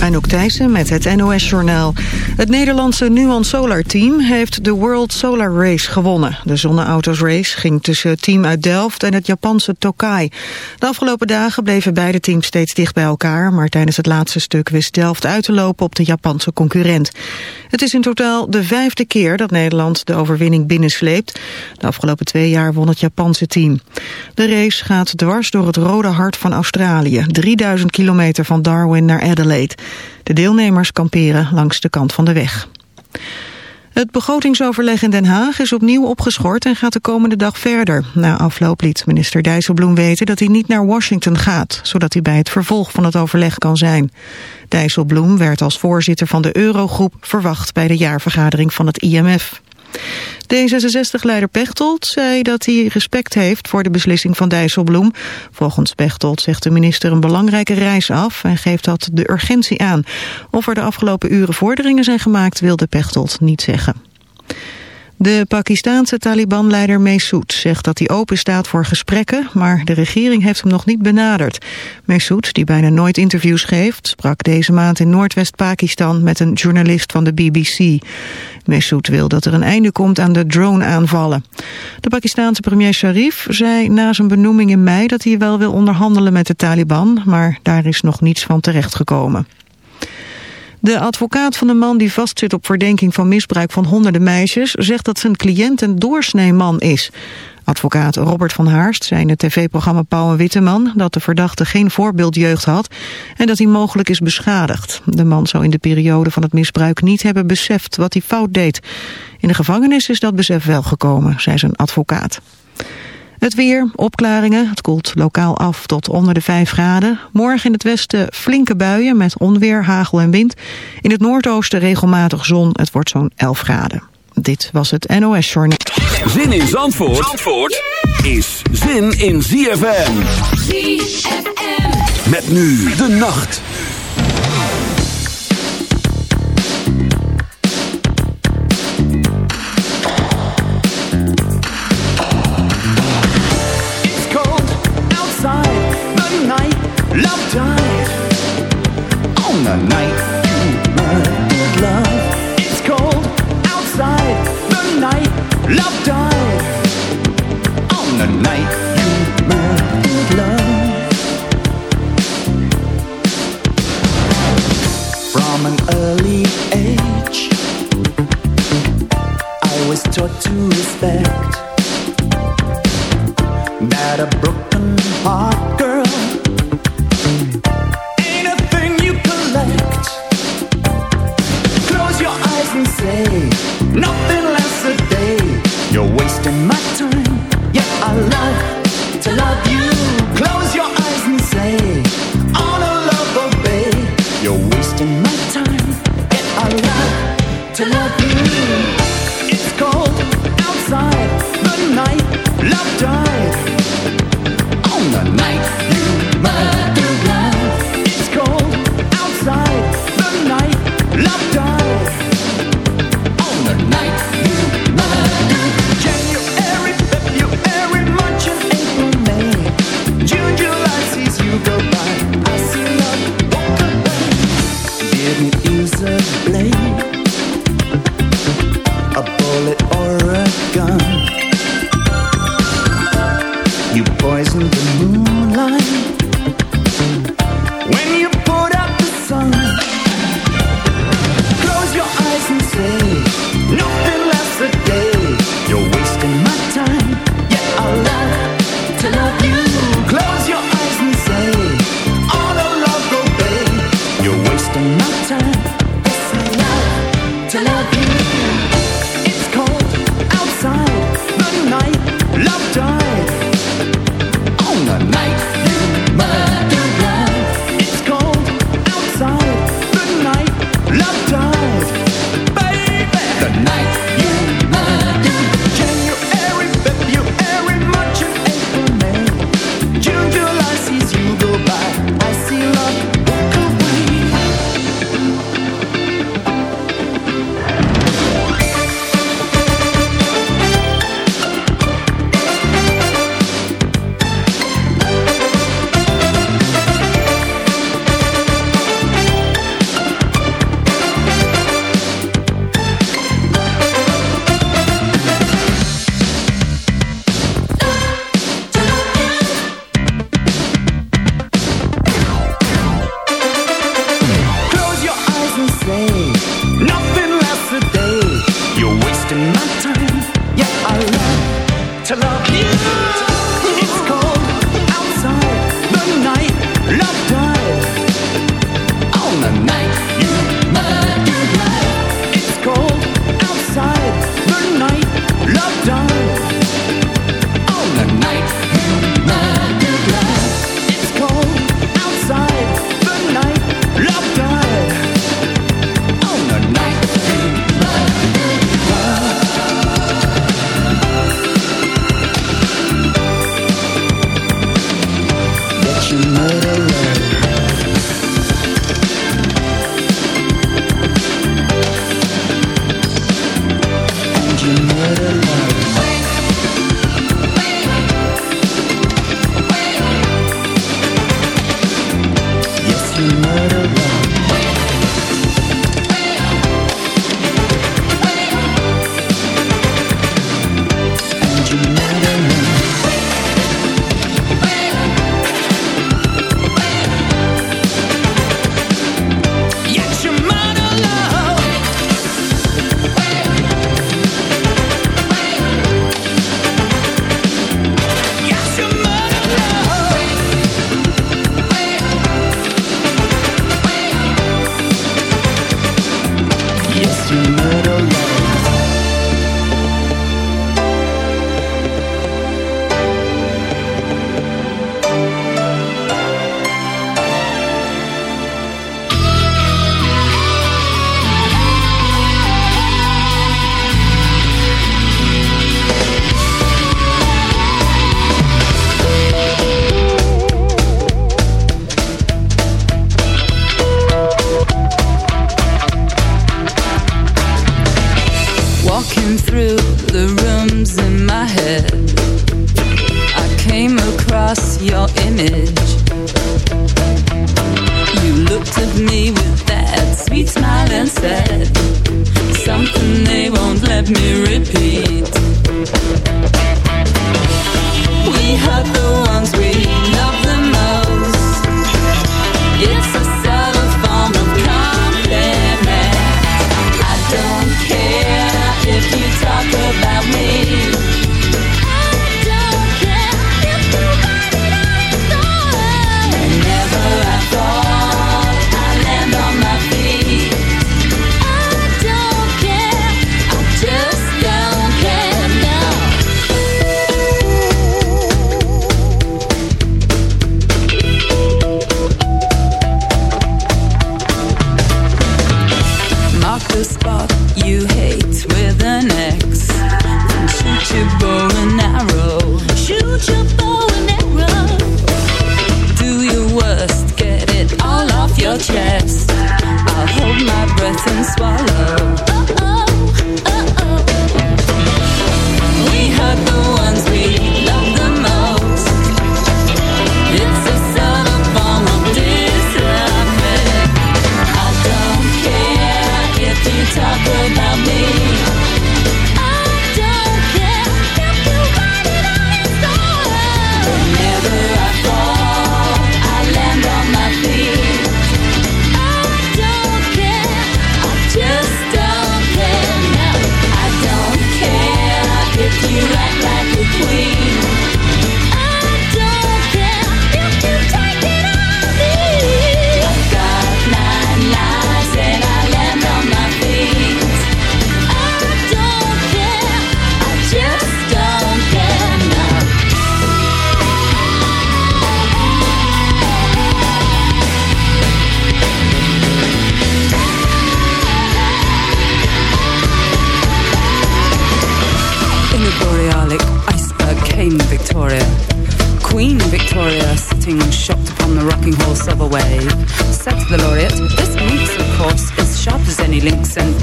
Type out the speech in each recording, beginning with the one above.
Anouk Thijssen met het NOS-journaal. Het Nederlandse Nuance Solar Team heeft de World Solar Race gewonnen. De zonneautos race ging tussen het team uit Delft en het Japanse Tokai. De afgelopen dagen bleven beide teams steeds dicht bij elkaar... maar tijdens het laatste stuk wist Delft uit te lopen op de Japanse concurrent. Het is in totaal de vijfde keer dat Nederland de overwinning binnensleept. De afgelopen twee jaar won het Japanse team. De race gaat dwars door het rode hart van Australië. 3000 kilometer van Darwin naar Adelaide. De deelnemers kamperen langs de kant van de weg. Het begrotingsoverleg in Den Haag is opnieuw opgeschort en gaat de komende dag verder. Na afloop liet minister Dijsselbloem weten dat hij niet naar Washington gaat, zodat hij bij het vervolg van het overleg kan zijn. Dijsselbloem werd als voorzitter van de Eurogroep verwacht bij de jaarvergadering van het IMF. D66-leider Pechtold zei dat hij respect heeft voor de beslissing van Dijsselbloem. Volgens Pechtold zegt de minister een belangrijke reis af en geeft dat de urgentie aan. Of er de afgelopen uren vorderingen zijn gemaakt wilde Pechtold niet zeggen. De Pakistaanse Taliban-leider zegt dat hij open staat voor gesprekken, maar de regering heeft hem nog niet benaderd. Mesoud, die bijna nooit interviews geeft, sprak deze maand in Noordwest-Pakistan met een journalist van de BBC. Mesoud wil dat er een einde komt aan de drone-aanvallen. De Pakistaanse premier Sharif zei na zijn benoeming in mei dat hij wel wil onderhandelen met de Taliban, maar daar is nog niets van terechtgekomen. De advocaat van de man die vastzit op verdenking van misbruik van honderden meisjes... zegt dat zijn cliënt een doorsneeman is. Advocaat Robert van Haarst zei in het tv-programma Pauw en Witteman... dat de verdachte geen voorbeeldjeugd had en dat hij mogelijk is beschadigd. De man zou in de periode van het misbruik niet hebben beseft wat hij fout deed. In de gevangenis is dat besef wel gekomen, zei zijn advocaat. Het weer, opklaringen. Het koelt lokaal af tot onder de 5 graden. Morgen in het westen flinke buien met onweer, hagel en wind. In het noordoosten regelmatig zon. Het wordt zo'n 11 graden. Dit was het NOS Journal. Zin in Zandvoort, Zandvoort is zin in ZFM. ZFM. Met nu de nacht.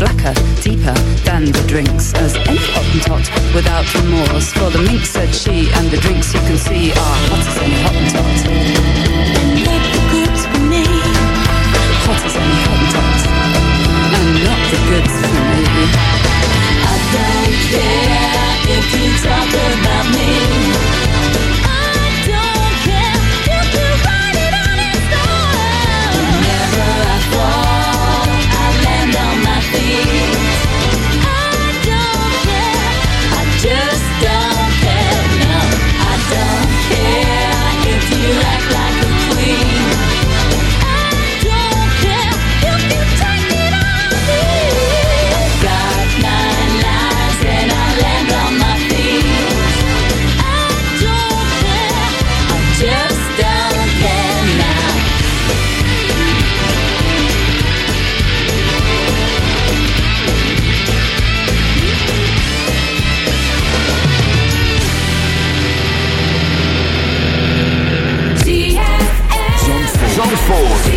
blacker, deeper than the drinks as any Hottentot without remorse. For the mink said she, and the drinks you can see are hot as any Hottentot. Not the goods for me. Hot as any Hottentot. And not the goods for me. I don't care if you talk about me. Zandvoort.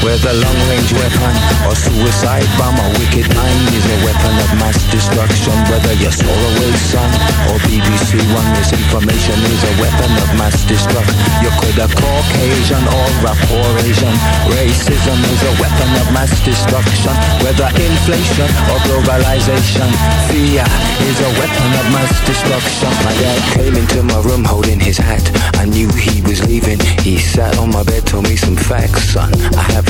Whether long-range weapon or suicide bomb A wicked mind is a weapon of mass destruction. Whether you're Solarway son or BBC One Misinformation is a weapon of mass destruction. You could have Caucasian or rapport Asian Racism is a weapon of mass destruction. Whether inflation or globalization Fear is a weapon of mass destruction. My dad came into my room holding his hat. I knew he was leaving. He sat on my bed, told me some facts, son. I have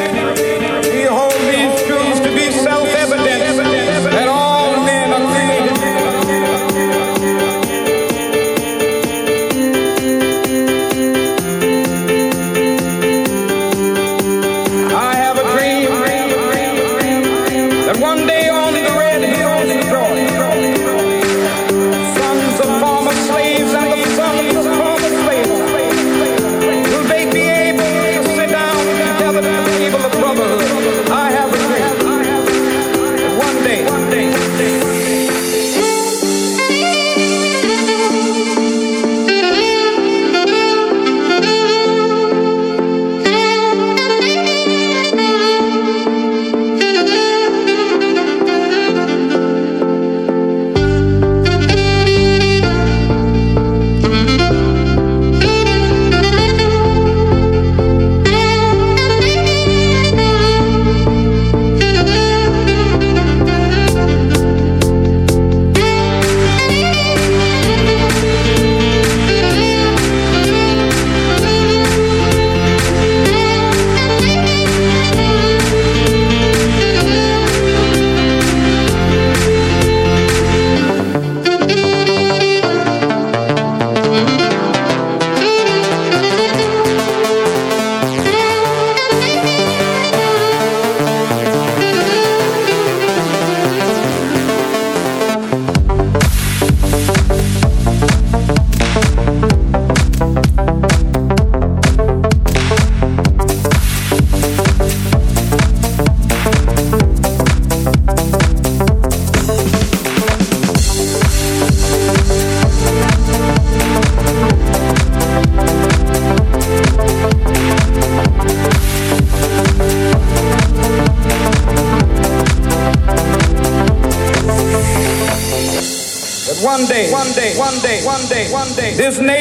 This His name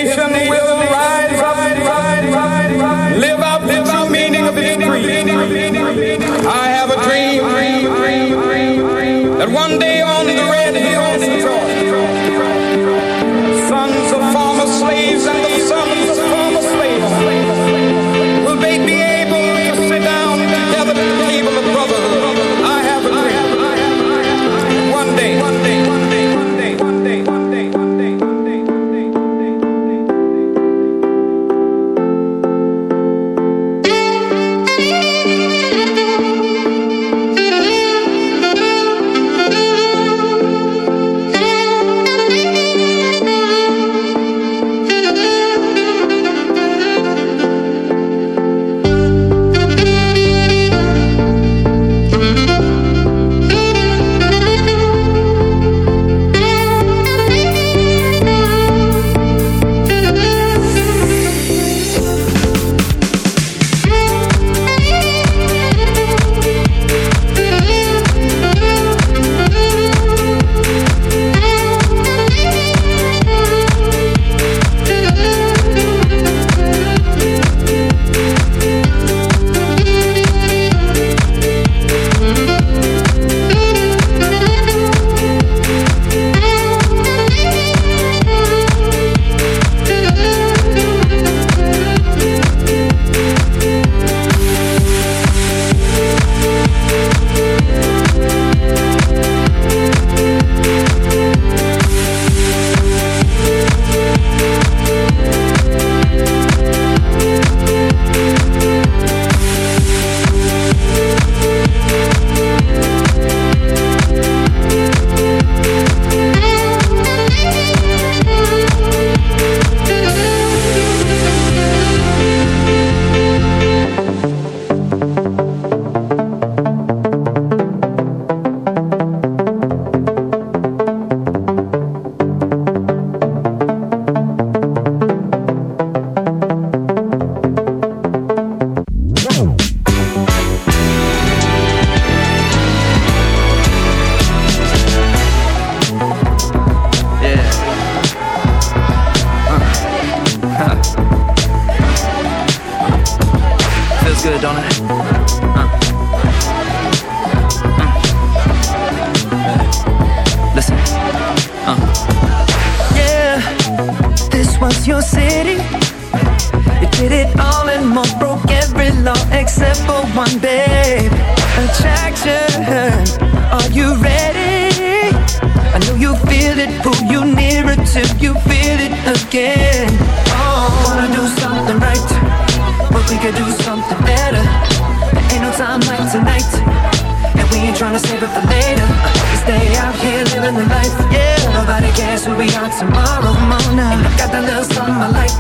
save it for later. We stay out here living the life. Yeah. Nobody cares who we are tomorrow. Come on now. I got that little something I like.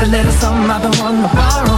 The little something I've been wanting to borrow.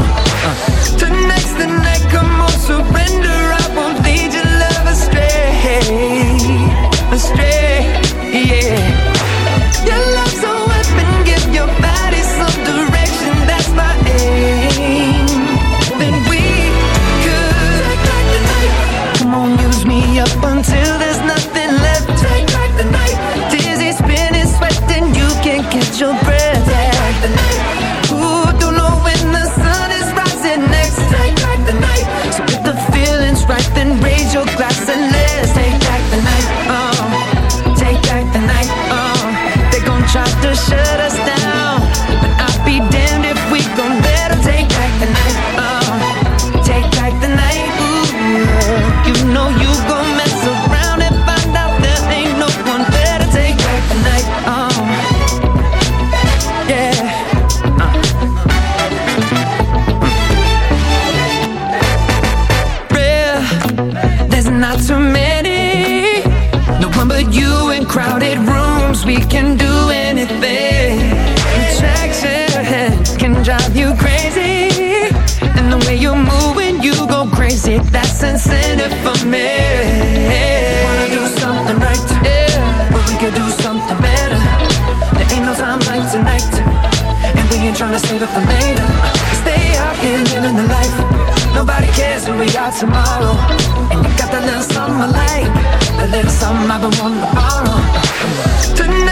cares who we are tomorrow? And you got that little something I like, that little something I've been wanting to borrow. Tonight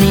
in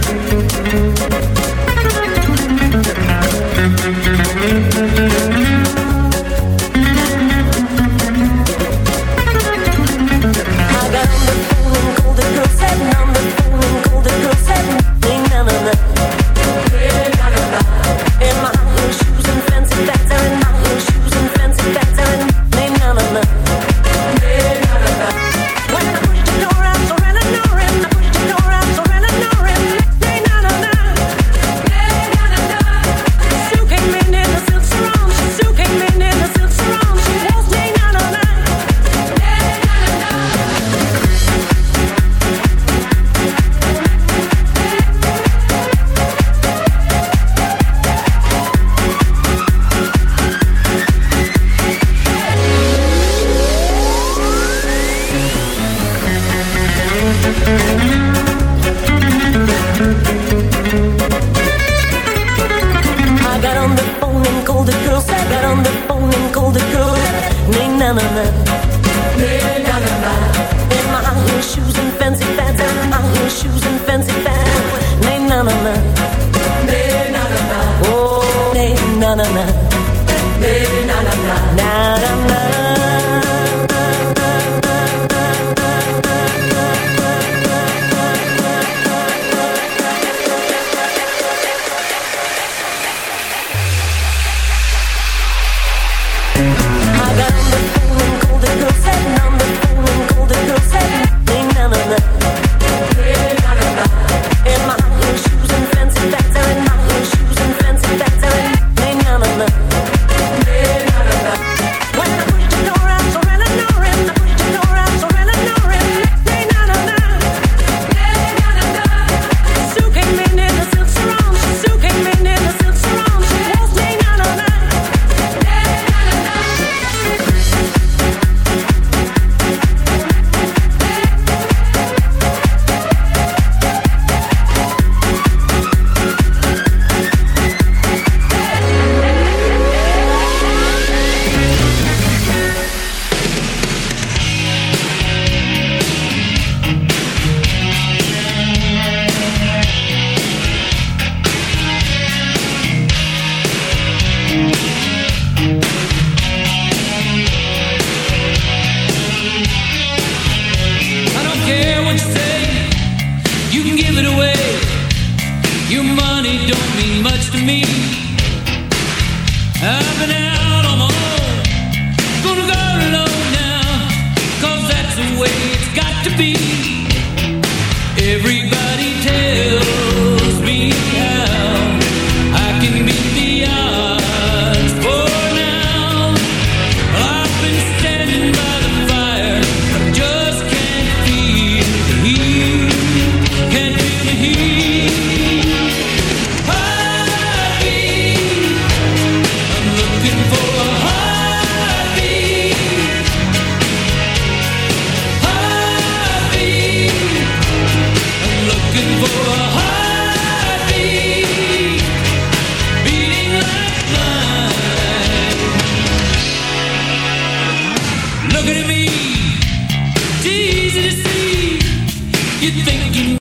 perfect.